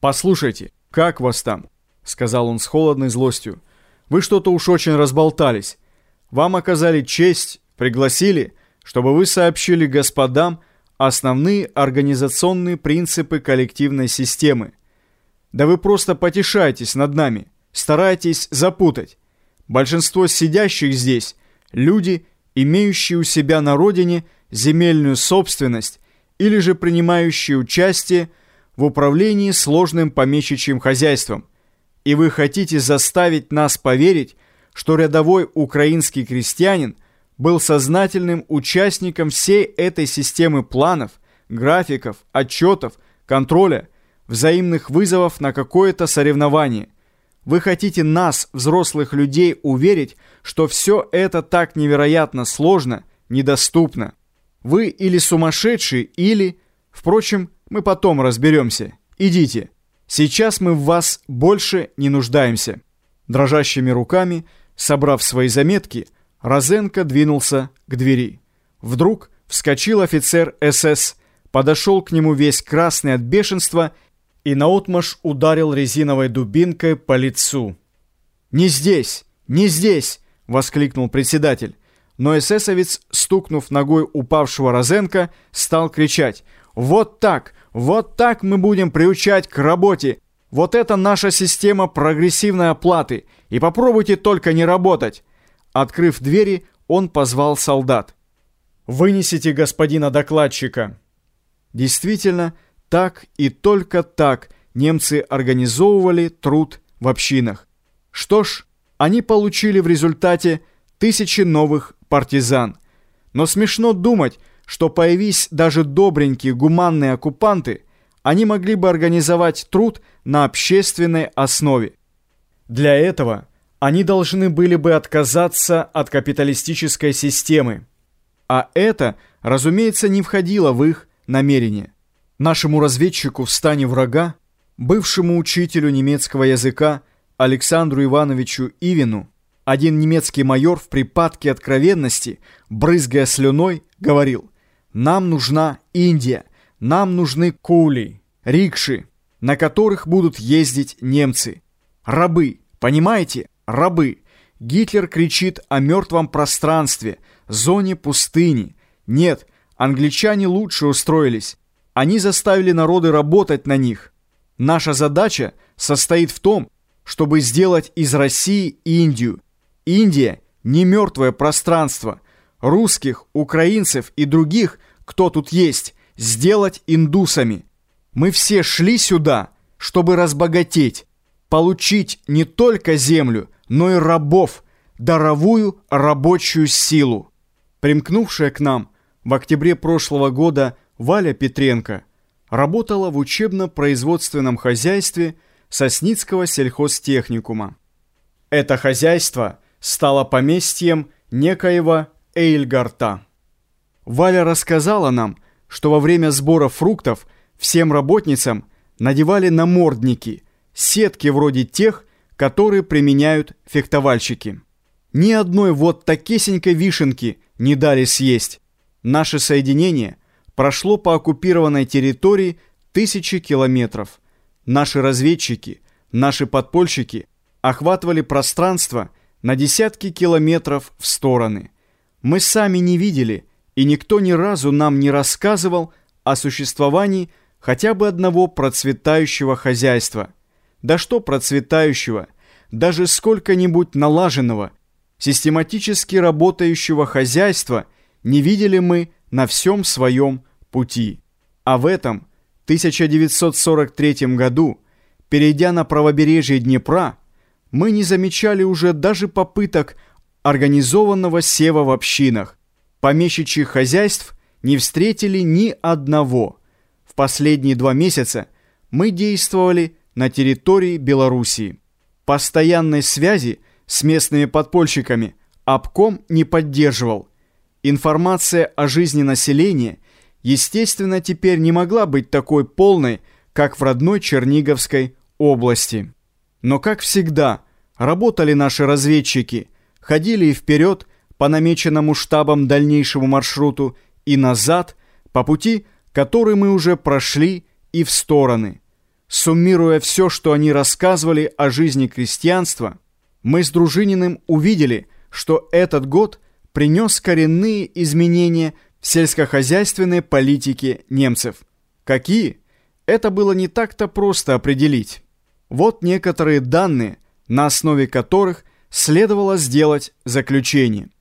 «Послушайте, как вас там?» — сказал он с холодной злостью. «Вы что-то уж очень разболтались. Вам оказали честь, пригласили, чтобы вы сообщили господам основные организационные принципы коллективной системы. Да вы просто потешаетесь над нами, стараетесь запутать. Большинство сидящих здесь – люди, имеющие у себя на родине земельную собственность или же принимающие участие в управлении сложным помещичьим хозяйством. И вы хотите заставить нас поверить, что рядовой украинский крестьянин был сознательным участником всей этой системы планов, графиков, отчетов, контроля, взаимных вызовов на какое-то соревнование – вы хотите нас, взрослых людей, уверить, что все это так невероятно сложно, недоступно. Вы или сумасшедшие, или... Впрочем, мы потом разберемся. Идите. Сейчас мы в вас больше не нуждаемся». Дрожащими руками, собрав свои заметки, Розенко двинулся к двери. Вдруг вскочил офицер СС, подошел к нему весь красный от бешенства и наотмашь ударил резиновой дубинкой по лицу. «Не здесь! Не здесь!» — воскликнул председатель. Но эсэсовец, стукнув ногой упавшего Розенко, стал кричать «Вот так! Вот так мы будем приучать к работе! Вот это наша система прогрессивной оплаты! И попробуйте только не работать!» Открыв двери, он позвал солдат. «Вынесите господина докладчика!» Действительно, так и только так немцы организовывали труд в общинах. Что ж, они получили в результате тысячи новых партизан. Но смешно думать, что появись даже добренькие гуманные оккупанты, они могли бы организовать труд на общественной основе. Для этого они должны были бы отказаться от капиталистической системы. А это, разумеется, не входило в их намерение. Нашему разведчику в стане врага, бывшему учителю немецкого языка Александру Ивановичу Ивину, один немецкий майор в припадке откровенности, брызгая слюной, говорил «Нам нужна Индия, нам нужны кули, рикши, на которых будут ездить немцы. Рабы, понимаете, рабы. Гитлер кричит о мертвом пространстве, зоне пустыни. Нет, англичане лучше устроились. Они заставили народы работать на них. Наша задача состоит в том, чтобы сделать из России Индию. Индия – не мертвое пространство. Русских, украинцев и других, кто тут есть, сделать индусами. Мы все шли сюда, чтобы разбогатеть, получить не только землю, но и рабов, даровую рабочую силу. Примкнувшая к нам в октябре прошлого года Валя Петренко работала в учебно-производственном хозяйстве Сосницкого сельхозтехникума. Это хозяйство стало поместьем некоего Эйльгарта. Валя рассказала нам, что во время сбора фруктов всем работницам надевали намордники, сетки вроде тех, которые применяют фехтовальщики. Ни одной вот такесенькой вишенки не дали съесть. Наше соединение прошло по оккупированной территории тысячи километров. Наши разведчики, наши подпольщики охватывали пространство на десятки километров в стороны. Мы сами не видели, и никто ни разу нам не рассказывал о существовании хотя бы одного процветающего хозяйства. Да что процветающего, даже сколько-нибудь налаженного, систематически работающего хозяйства не видели мы на всем своем пути. А в этом 1943 году, перейдя на правобережье Днепра, мы не замечали уже даже попыток организованного сева в общинах. Помещичьих хозяйств не встретили ни одного. В последние два месяца мы действовали на территории Белоруссии. Постоянной связи с местными подпольщиками обком не поддерживал. Информация о жизни населения – естественно, теперь не могла быть такой полной, как в родной Черниговской области. Но, как всегда, работали наши разведчики, ходили и вперед по намеченному штабам дальнейшему маршруту и назад, по пути, который мы уже прошли, и в стороны. Суммируя все, что они рассказывали о жизни крестьянства, мы с Дружининым увидели, что этот год принес коренные изменения в сельскохозяйственной политике немцев. Какие? Это было не так-то просто определить. Вот некоторые данные, на основе которых следовало сделать заключение –